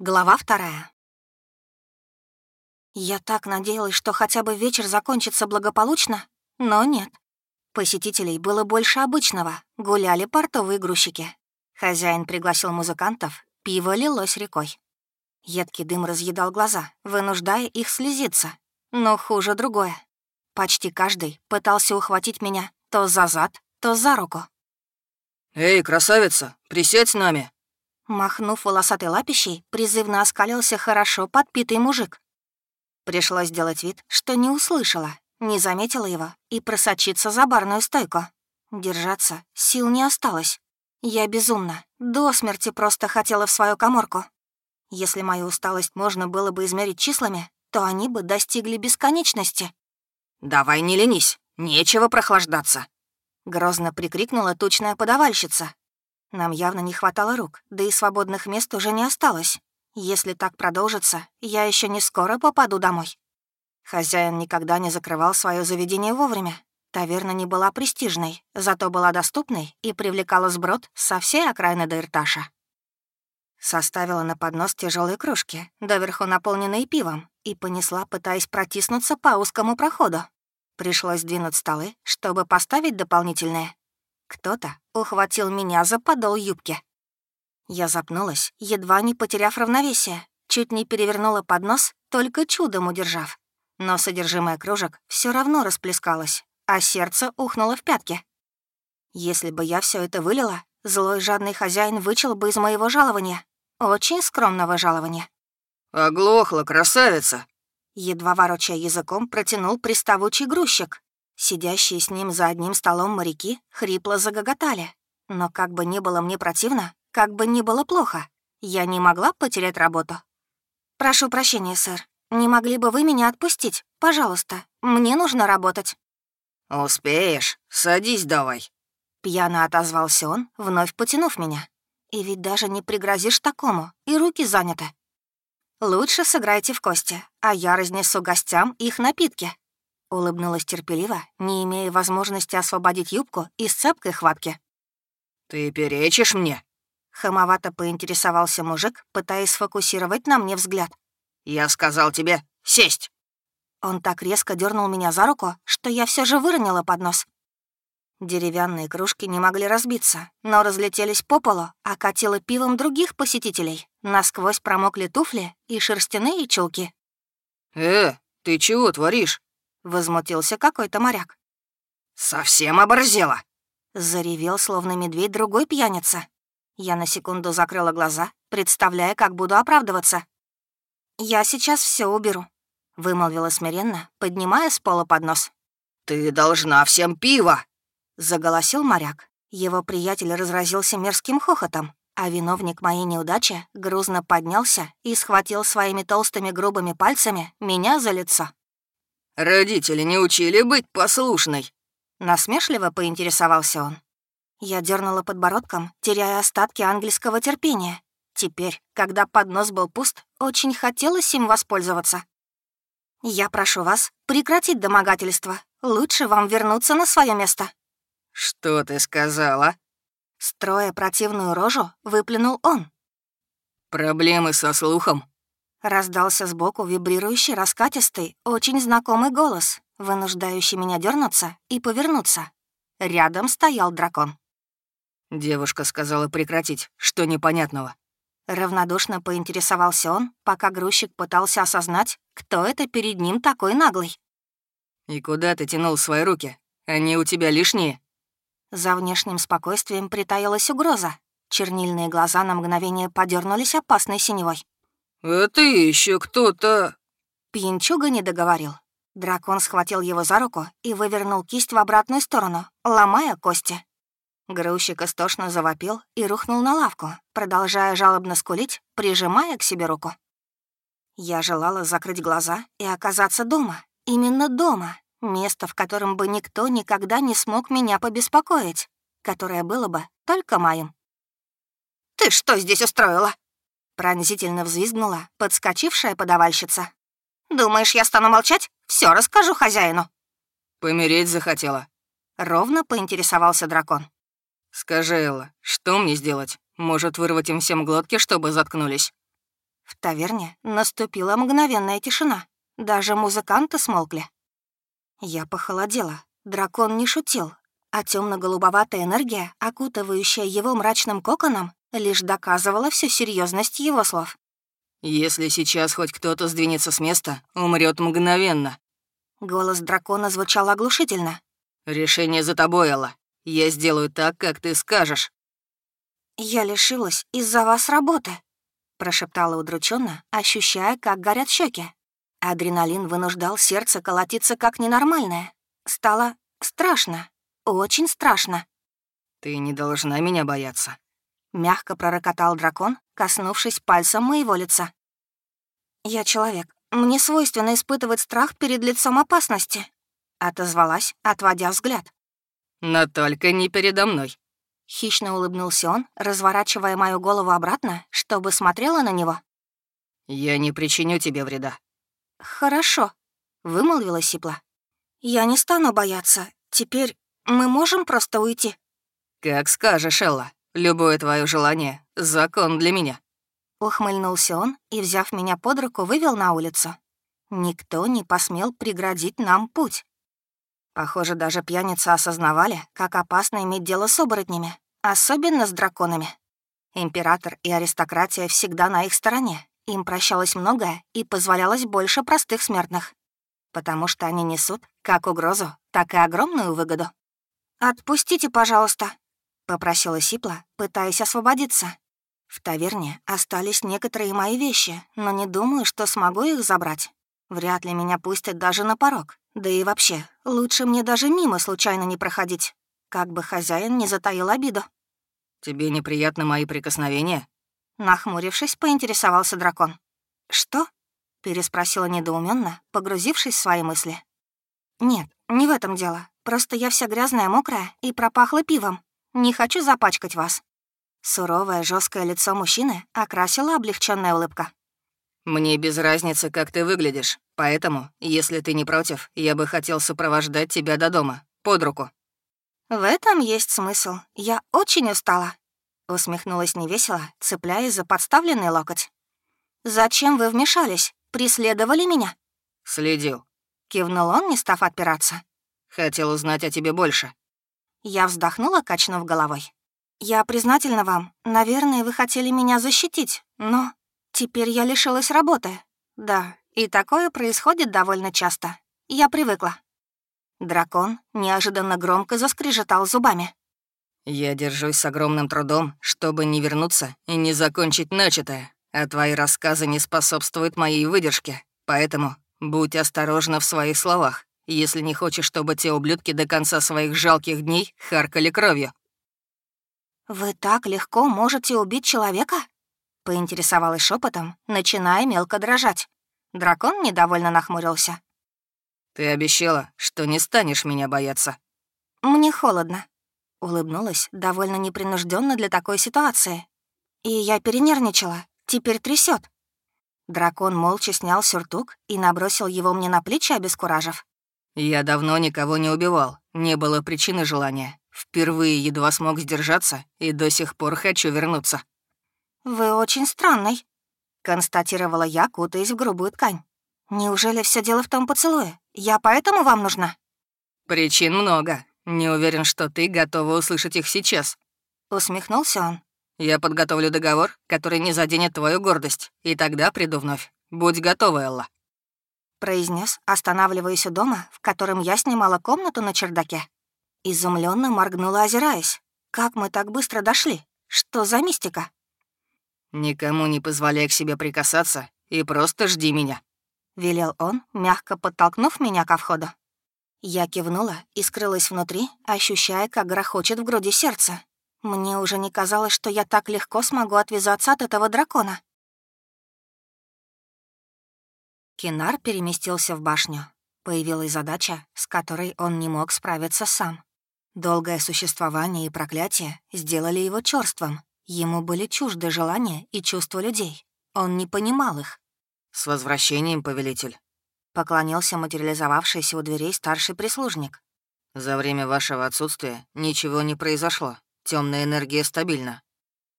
Глава вторая. Я так надеялась, что хотя бы вечер закончится благополучно, но нет. Посетителей было больше обычного, гуляли портовые грузчики. Хозяин пригласил музыкантов, пиво лилось рекой. Едкий дым разъедал глаза, вынуждая их слезиться. Но хуже другое. Почти каждый пытался ухватить меня то за зад, то за руку. «Эй, красавица, присядь с нами!» Махнув волосатой лапищей, призывно оскалился хорошо подпитый мужик. Пришлось сделать вид, что не услышала, не заметила его и просочиться за барную стойку. Держаться сил не осталось. Я безумно, до смерти просто хотела в свою коморку. Если мою усталость можно было бы измерить числами, то они бы достигли бесконечности. «Давай не ленись, нечего прохлаждаться!» Грозно прикрикнула тучная подавальщица, нам явно не хватало рук, да и свободных мест уже не осталось. Если так продолжится, я еще не скоро попаду домой. Хозяин никогда не закрывал свое заведение вовремя. Таверна не была престижной, зато была доступной и привлекала сброд со всей окраины до Ирташа. Составила на поднос тяжелые кружки, доверху наполненные пивом, и понесла, пытаясь протиснуться по узкому проходу. Пришлось двинуть столы, чтобы поставить дополнительные. Кто-то ухватил меня за подол юбки. Я запнулась, едва не потеряв равновесие, чуть не перевернула поднос, только чудом удержав. Но содержимое кружек все равно расплескалось, а сердце ухнуло в пятки. Если бы я все это вылила, злой жадный хозяин вычел бы из моего жалования. Очень скромного жалования. «Оглохла, красавица!» Едва ворочая языком, протянул приставучий грузчик. Сидящие с ним за одним столом моряки хрипло загоготали. Но как бы ни было мне противно, как бы ни было плохо, я не могла потерять работу. «Прошу прощения, сэр. Не могли бы вы меня отпустить? Пожалуйста, мне нужно работать». «Успеешь. Садись давай». Пьяно отозвался он, вновь потянув меня. И ведь даже не пригрозишь такому, и руки заняты. Лучше сыграйте в кости, а я разнесу гостям их напитки. Улыбнулась терпеливо, не имея возможности освободить юбку из цепкой хватки. «Ты перечишь мне?» Хамовато поинтересовался мужик, пытаясь сфокусировать на мне взгляд. «Я сказал тебе сесть!» Он так резко дернул меня за руку, что я все же выронила поднос. Деревянные кружки не могли разбиться, но разлетелись по полу, окатило пивом других посетителей. Насквозь промокли туфли и шерстяные чулки. «Э, ты чего творишь?» Возмутился какой-то моряк. «Совсем оборзела!» Заревел, словно медведь, другой пьяница. Я на секунду закрыла глаза, представляя, как буду оправдываться. «Я сейчас все уберу», — вымолвила смиренно, поднимая с пола поднос. «Ты должна всем пиво!» — заголосил моряк. Его приятель разразился мерзким хохотом, а виновник моей неудачи грузно поднялся и схватил своими толстыми грубыми пальцами меня за лицо. «Родители не учили быть послушной!» Насмешливо поинтересовался он. Я дернула подбородком, теряя остатки ангельского терпения. Теперь, когда поднос был пуст, очень хотелось им воспользоваться. «Я прошу вас прекратить домогательство. Лучше вам вернуться на свое место». «Что ты сказала?» Строя противную рожу, выплюнул он. «Проблемы со слухом?» Раздался сбоку вибрирующий, раскатистый, очень знакомый голос, вынуждающий меня дернуться и повернуться. Рядом стоял дракон. Девушка сказала прекратить, что непонятного. Равнодушно поинтересовался он, пока грузчик пытался осознать, кто это перед ним такой наглый. «И куда ты тянул свои руки? Они у тебя лишние?» За внешним спокойствием притаилась угроза. Чернильные глаза на мгновение подернулись опасной синевой. «А ты еще кто-то...» Пьянчуга не договорил. Дракон схватил его за руку и вывернул кисть в обратную сторону, ломая кости. Грузчик истошно завопил и рухнул на лавку, продолжая жалобно скулить, прижимая к себе руку. Я желала закрыть глаза и оказаться дома. Именно дома. Место, в котором бы никто никогда не смог меня побеспокоить, которое было бы только моим. «Ты что здесь устроила?» Пронзительно взвизгнула подскочившая подавальщица. «Думаешь, я стану молчать? Все расскажу хозяину». «Помереть захотела?» Ровно поинтересовался дракон. «Скажи, Элла, что мне сделать? Может, вырвать им всем глотки, чтобы заткнулись?» В таверне наступила мгновенная тишина. Даже музыканты смолкли. Я похолодела. Дракон не шутил, а темно голубоватая энергия, окутывающая его мрачным коконом, лишь доказывала всю серьезность его слов. «Если сейчас хоть кто-то сдвинется с места, умрет мгновенно». Голос дракона звучал оглушительно. «Решение за тобой, Алла. Я сделаю так, как ты скажешь». «Я лишилась из-за вас работы», — прошептала удрученно, ощущая, как горят щеки. Адреналин вынуждал сердце колотиться как ненормальное. Стало страшно, очень страшно. «Ты не должна меня бояться», — мягко пророкотал дракон, коснувшись пальцем моего лица. «Я человек. Мне свойственно испытывать страх перед лицом опасности», — отозвалась, отводя взгляд. «Но только не передо мной». Хищно улыбнулся он, разворачивая мою голову обратно, чтобы смотрела на него. «Я не причиню тебе вреда». «Хорошо», — вымолвила Сипла. «Я не стану бояться. Теперь мы можем просто уйти?» «Как скажешь, Элла. Любое твое желание — закон для меня». Ухмыльнулся он и, взяв меня под руку, вывел на улицу. Никто не посмел преградить нам путь. Похоже, даже пьяницы осознавали, как опасно иметь дело с оборотнями, особенно с драконами. Император и аристократия всегда на их стороне. Им прощалось многое и позволялось больше простых смертных. Потому что они несут как угрозу, так и огромную выгоду. «Отпустите, пожалуйста», — попросила Сипла, пытаясь освободиться. В таверне остались некоторые мои вещи, но не думаю, что смогу их забрать. Вряд ли меня пустят даже на порог. Да и вообще, лучше мне даже мимо случайно не проходить. Как бы хозяин не затаил обиду. «Тебе неприятны мои прикосновения?» Нахмурившись, поинтересовался дракон. «Что?» — переспросила недоуменно, погрузившись в свои мысли. «Нет, не в этом дело. Просто я вся грязная, мокрая и пропахла пивом. Не хочу запачкать вас». Суровое, жесткое лицо мужчины окрасила облегченная улыбка. «Мне без разницы, как ты выглядишь, поэтому, если ты не против, я бы хотел сопровождать тебя до дома, под руку». «В этом есть смысл. Я очень устала», — усмехнулась невесело, цепляясь за подставленный локоть. «Зачем вы вмешались? Преследовали меня?» «Следил», — кивнул он, не став отпираться. «Хотел узнать о тебе больше». Я вздохнула, качнув головой. «Я признательна вам. Наверное, вы хотели меня защитить, но теперь я лишилась работы. Да, и такое происходит довольно часто. Я привыкла». Дракон неожиданно громко заскрежетал зубами. «Я держусь с огромным трудом, чтобы не вернуться и не закончить начатое, а твои рассказы не способствуют моей выдержке, поэтому будь осторожна в своих словах, если не хочешь, чтобы те ублюдки до конца своих жалких дней харкали кровью». «Вы так легко можете убить человека?» — поинтересовалась шепотом, начиная мелко дрожать. Дракон недовольно нахмурился. «Ты обещала, что не станешь меня бояться». «Мне холодно», — улыбнулась, довольно непринужденно для такой ситуации. «И я перенервничала, теперь трясет. Дракон молча снял сюртук и набросил его мне на плечи, обескуражив. «Я давно никого не убивал, не было причины желания. Впервые едва смог сдержаться и до сих пор хочу вернуться». «Вы очень странный», — констатировала я, кутаясь в грубую ткань. «Неужели все дело в том поцелуе? Я поэтому вам нужна?» «Причин много. Не уверен, что ты готова услышать их сейчас». Усмехнулся он. «Я подготовлю договор, который не заденет твою гордость, и тогда приду вновь. Будь готова, Элла». Произнес, останавливаясь у дома, в котором я снимала комнату на чердаке. Изумленно моргнула, озираясь. Как мы так быстро дошли? Что за мистика? «Никому не позволяй к себе прикасаться и просто жди меня», — велел он, мягко подтолкнув меня ко входу. Я кивнула и скрылась внутри, ощущая, как грохочет в груди сердце. Мне уже не казалось, что я так легко смогу отвязаться от этого дракона. Кинар переместился в башню. Появилась задача, с которой он не мог справиться сам. Долгое существование и проклятие сделали его чёрствым. Ему были чужды желания и чувства людей. Он не понимал их. «С возвращением, повелитель!» Поклонился материализовавшийся у дверей старший прислужник. «За время вашего отсутствия ничего не произошло. Темная энергия стабильна.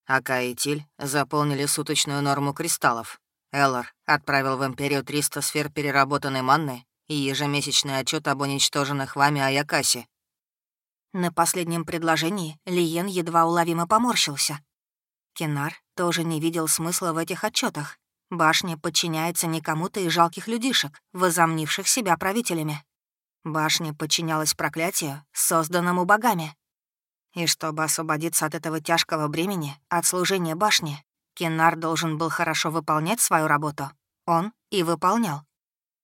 Ака и Тиль заполнили суточную норму кристаллов. Эллар отправил в Империю 300 сфер переработанной манны и ежемесячный отчет об уничтоженных вами Аякасе. На последнем предложении Лиен едва уловимо поморщился. Кенар тоже не видел смысла в этих отчетах. Башня подчиняется не кому-то из жалких людишек, возомнивших себя правителями. Башня подчинялась проклятию, созданному богами. И чтобы освободиться от этого тяжкого бремени, от служения башни, Кенар должен был хорошо выполнять свою работу. Он и выполнял.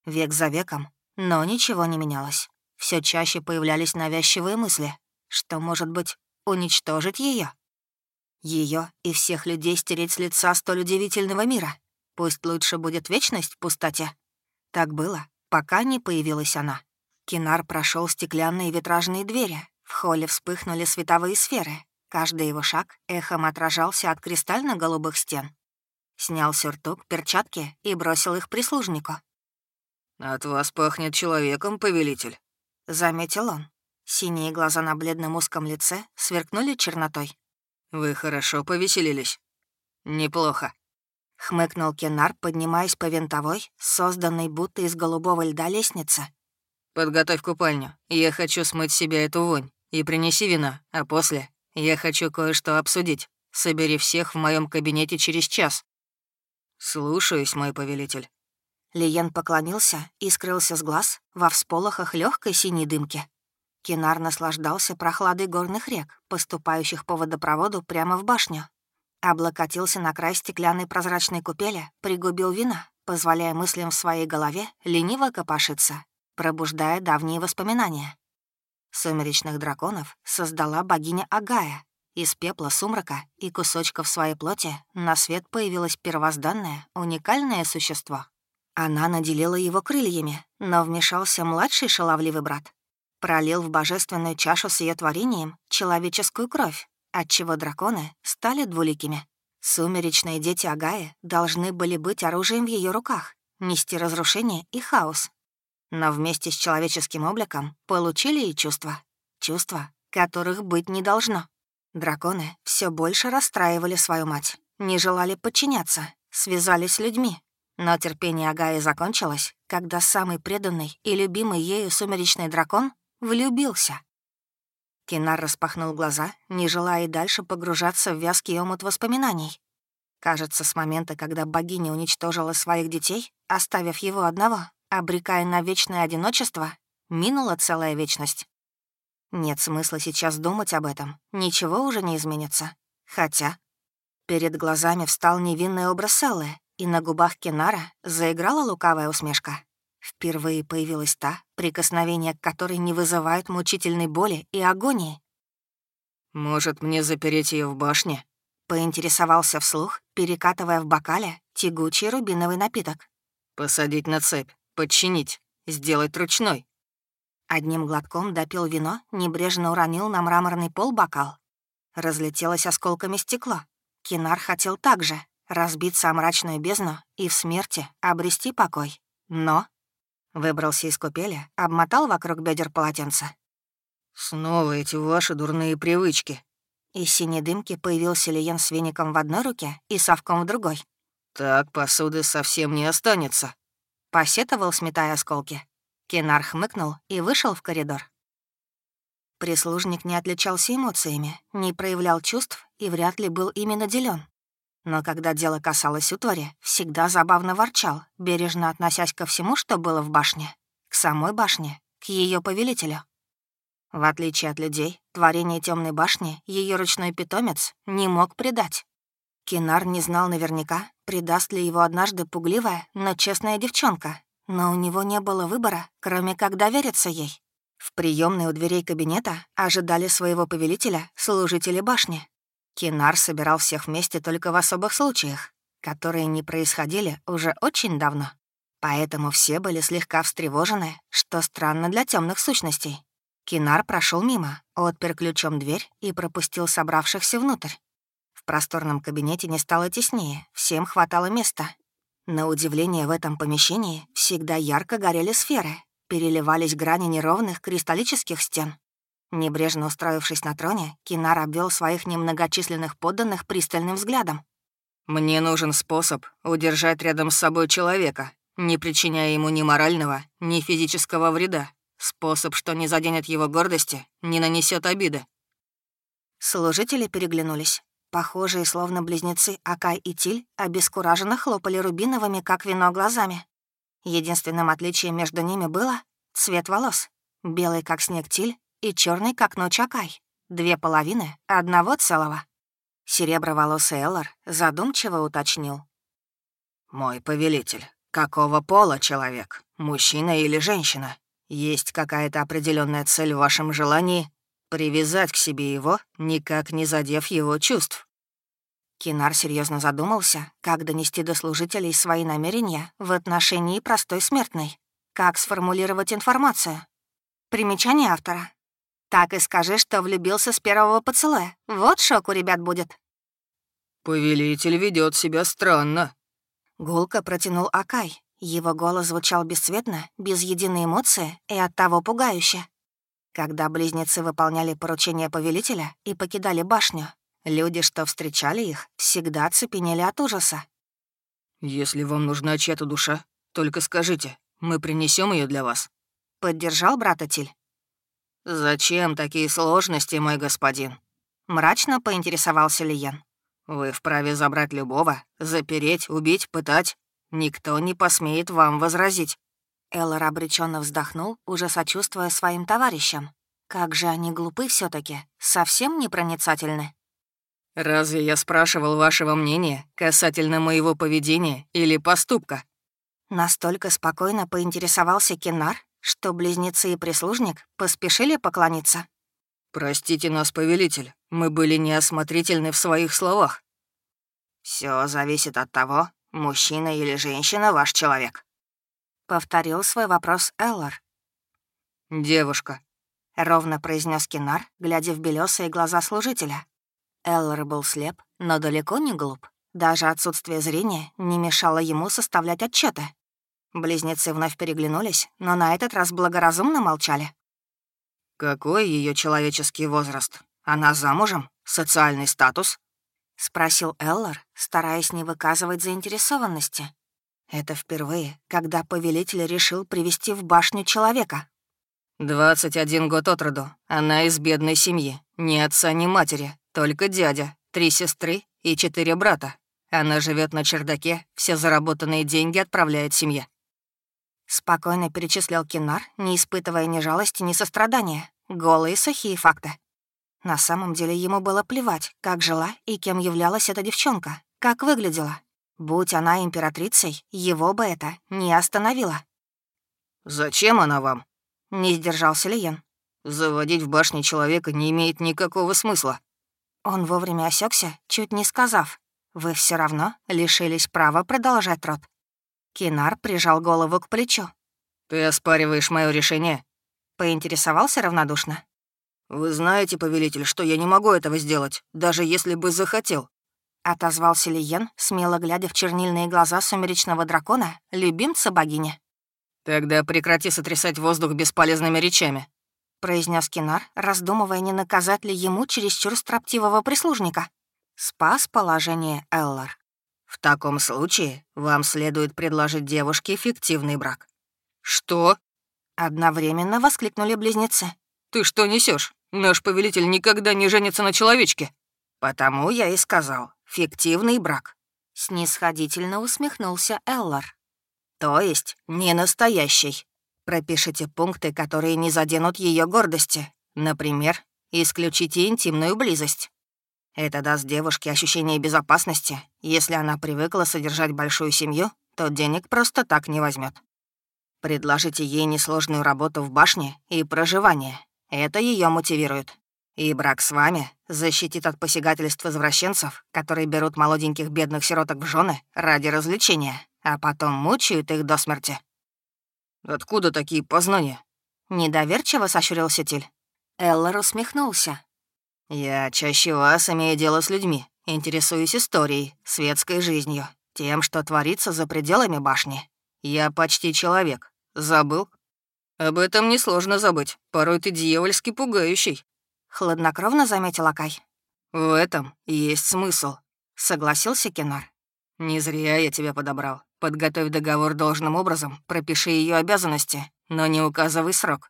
Век за веком, но ничего не менялось. Все чаще появлялись навязчивые мысли, что, может быть, уничтожить ее. Ее и всех людей стереть с лица столь удивительного мира. Пусть лучше будет вечность в пустоте. Так было, пока не появилась она. Кинар прошел стеклянные витражные двери. В холле вспыхнули световые сферы. Каждый его шаг эхом отражался от кристально-голубых стен. Снял сюртук, перчатки и бросил их прислужнику. «От вас пахнет человеком, повелитель», — заметил он. Синие глаза на бледном узком лице сверкнули чернотой. «Вы хорошо повеселились?» «Неплохо», — хмыкнул Кенар, поднимаясь по винтовой, созданной будто из голубого льда лестнице. «Подготовь купальню. Я хочу смыть себе эту вонь. И принеси вина, а после я хочу кое-что обсудить. Собери всех в моем кабинете через час». «Слушаюсь, мой повелитель». Лиен поклонился и скрылся с глаз во всполохах легкой синей дымки. Кинар наслаждался прохладой горных рек, поступающих по водопроводу прямо в башню. Облокотился на край стеклянной прозрачной купели, пригубил вина, позволяя мыслям в своей голове лениво копошиться, пробуждая давние воспоминания. Сумеречных драконов создала богиня Агая. Из пепла сумрака и кусочков своей плоти на свет появилось первозданное, уникальное существо. Она наделила его крыльями, но вмешался младший шаловливый брат, пролил в божественную чашу с ее творением человеческую кровь, отчего драконы стали двуликими. Сумеречные дети Агаи должны были быть оружием в ее руках, нести разрушение и хаос. Но вместе с человеческим обликом получили и чувства. Чувства, которых быть не должно. Драконы все больше расстраивали свою мать, не желали подчиняться, связались с людьми. Но терпение Агаи закончилось, когда самый преданный и любимый ею сумеречный дракон Влюбился. Кинар распахнул глаза, не желая и дальше погружаться в вязкий омут воспоминаний. Кажется, с момента, когда богиня уничтожила своих детей, оставив его одного, обрекая на вечное одиночество, минула целая вечность. Нет смысла сейчас думать об этом, ничего уже не изменится. Хотя перед глазами встал невинный образ Селлы, и на губах Кинара заиграла лукавая усмешка. Впервые появилась та, прикосновение к которой не вызывает мучительной боли и агонии. «Может, мне запереть ее в башне?» — поинтересовался вслух, перекатывая в бокале тягучий рубиновый напиток. «Посадить на цепь, подчинить, сделать ручной». Одним глотком допил вино, небрежно уронил на мраморный пол бокал. Разлетелось осколками стекло. Кинар хотел также разбиться о мрачную бездну и в смерти обрести покой. Но Выбрался из купели, обмотал вокруг бедер полотенца. «Снова эти ваши дурные привычки». Из синей дымки появился Лиен с веником в одной руке и совком в другой. «Так посуды совсем не останется», — посетовал, сметая осколки. Кенар хмыкнул и вышел в коридор. Прислужник не отличался эмоциями, не проявлял чувств и вряд ли был ими наделен. Но когда дело касалось утвари, всегда забавно ворчал, бережно относясь ко всему, что было в башне. К самой башне, к ее повелителю. В отличие от людей, творение темной башни ее ручной питомец не мог предать. Кинар не знал наверняка, предаст ли его однажды пугливая, но честная девчонка. Но у него не было выбора, кроме как довериться ей. В приемной у дверей кабинета ожидали своего повелителя служители башни. Кинар собирал всех вместе только в особых случаях, которые не происходили уже очень давно. Поэтому все были слегка встревожены, что странно для темных сущностей. Кинар прошел мимо, отпер ключом дверь и пропустил собравшихся внутрь. В просторном кабинете не стало теснее, всем хватало места. На удивление в этом помещении всегда ярко горели сферы, переливались грани неровных кристаллических стен. Небрежно устроившись на троне, Кинар обвел своих немногочисленных подданных пристальным взглядом. Мне нужен способ удержать рядом с собой человека, не причиняя ему ни морального, ни физического вреда. Способ, что не заденет его гордости, не нанесет обиды. Служители переглянулись. Похожие, словно близнецы Акай и Тиль, обескураженно хлопали рубиновыми, как вино, глазами. Единственным отличием между ними было цвет волос. Белый, как снег Тиль, и черный, как ночь Акай. Две половины одного целого. Сереброволосый Эллар задумчиво уточнил. «Мой повелитель, какого пола человек? Мужчина или женщина? Есть какая-то определенная цель в вашем желании привязать к себе его, никак не задев его чувств?» Кинар серьезно задумался, как донести до служителей свои намерения в отношении простой смертной. Как сформулировать информацию? Примечание автора. Так и скажи, что влюбился с первого поцелуя. Вот шок у ребят будет. «Повелитель ведет себя странно». Гулко протянул Акай. Его голос звучал бесцветно, без единой эмоции и оттого пугающе. Когда близнецы выполняли поручения повелителя и покидали башню, люди, что встречали их, всегда цепенели от ужаса. «Если вам нужна чья-то душа, только скажите, мы принесем ее для вас». Поддержал брата Тиль. «Зачем такие сложности, мой господин?» Мрачно поинтересовался Лиен. «Вы вправе забрать любого, запереть, убить, пытать. Никто не посмеет вам возразить». Эллар обреченно вздохнул, уже сочувствуя своим товарищам. Как же они глупы все таки совсем непроницательны. «Разве я спрашивал вашего мнения касательно моего поведения или поступка?» Настолько спокойно поинтересовался Кеннар, что близнецы и прислужник поспешили поклониться. «Простите нас, повелитель, мы были неосмотрительны в своих словах». Все зависит от того, мужчина или женщина ваш человек», — повторил свой вопрос Эллар. «Девушка», — ровно произнес Кинар, глядя в белесые глаза служителя. Эллар был слеп, но далеко не глуп. Даже отсутствие зрения не мешало ему составлять отчеты. Близнецы вновь переглянулись, но на этот раз благоразумно молчали. «Какой ее человеческий возраст? Она замужем? Социальный статус?» — спросил Эллар, стараясь не выказывать заинтересованности. Это впервые, когда повелитель решил привести в башню человека. «Двадцать один год от роду. Она из бедной семьи. Ни отца, ни матери. Только дядя, три сестры и четыре брата. Она живет на чердаке, все заработанные деньги отправляет семье. Спокойно перечислял Кинар, не испытывая ни жалости, ни сострадания. Голые сухие факты. На самом деле ему было плевать, как жила и кем являлась эта девчонка, как выглядела. Будь она императрицей, его бы это не остановило. «Зачем она вам?» — не сдержался Лиен. «Заводить в башне человека не имеет никакого смысла». Он вовремя осекся, чуть не сказав. «Вы все равно лишились права продолжать род». Кинар прижал голову к плечу. «Ты оспариваешь мое решение?» Поинтересовался равнодушно. «Вы знаете, повелитель, что я не могу этого сделать, даже если бы захотел». Отозвался Лиен, смело глядя в чернильные глаза сумеречного дракона, любимца богини. «Тогда прекрати сотрясать воздух бесполезными речами», — произнес Кинар, раздумывая, не наказать ли ему чересчур строптивого прислужника. Спас положение Эллар. В таком случае вам следует предложить девушке фиктивный брак». «Что?» Одновременно воскликнули близнецы. «Ты что несешь? Наш повелитель никогда не женится на человечке». «Потому я и сказал, фиктивный брак». Снисходительно усмехнулся Эллар. «То есть не настоящий. Пропишите пункты, которые не заденут ее гордости. Например, исключите интимную близость. Это даст девушке ощущение безопасности. Если она привыкла содержать большую семью, то денег просто так не возьмет. Предложите ей несложную работу в башне и проживание. Это ее мотивирует. И брак с вами защитит от посягательств извращенцев, которые берут молоденьких бедных сироток в жены ради развлечения, а потом мучают их до смерти. «Откуда такие познания?» Недоверчиво сощурился Тиль. Эллар усмехнулся. «Я чаще вас имею дело с людьми, интересуюсь историей, светской жизнью, тем, что творится за пределами башни. Я почти человек. Забыл? Об этом несложно забыть. Порой ты дьявольски пугающий». Хладнокровно заметил Акай. «В этом есть смысл», — согласился Кенар. Не зря я тебя подобрал. Подготовь договор должным образом, пропиши ее обязанности, но не указывай срок.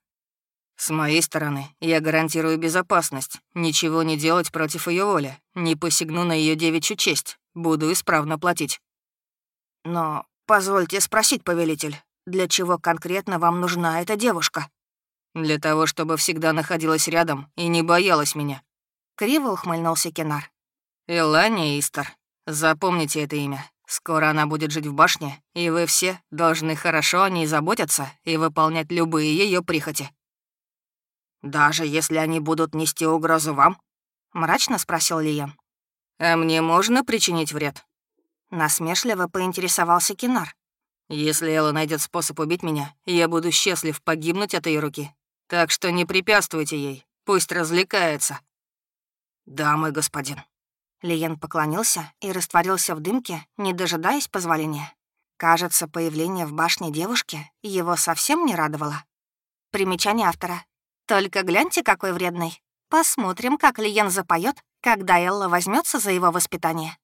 С моей стороны, я гарантирую безопасность, ничего не делать против ее воли, не посягну на ее девичью честь, буду исправно платить. Но позвольте спросить, повелитель, для чего конкретно вам нужна эта девушка? Для того, чтобы всегда находилась рядом и не боялась меня. Криво ухмыльнулся Кенар. Элания Истер. Запомните это имя. Скоро она будет жить в башне, и вы все должны хорошо о ней заботиться и выполнять любые ее прихоти. «Даже если они будут нести угрозу вам?» — мрачно спросил Лием. «А мне можно причинить вред?» Насмешливо поинтересовался Кинар. «Если Элла найдет способ убить меня, я буду счастлив погибнуть от ее руки. Так что не препятствуйте ей, пусть развлекается». «Да, мой господин». Лиен поклонился и растворился в дымке, не дожидаясь позволения. Кажется, появление в башне девушки его совсем не радовало. Примечание автора. Только гляньте, какой вредный. Посмотрим, как Лиен запоет, когда Элла возьмется за его воспитание.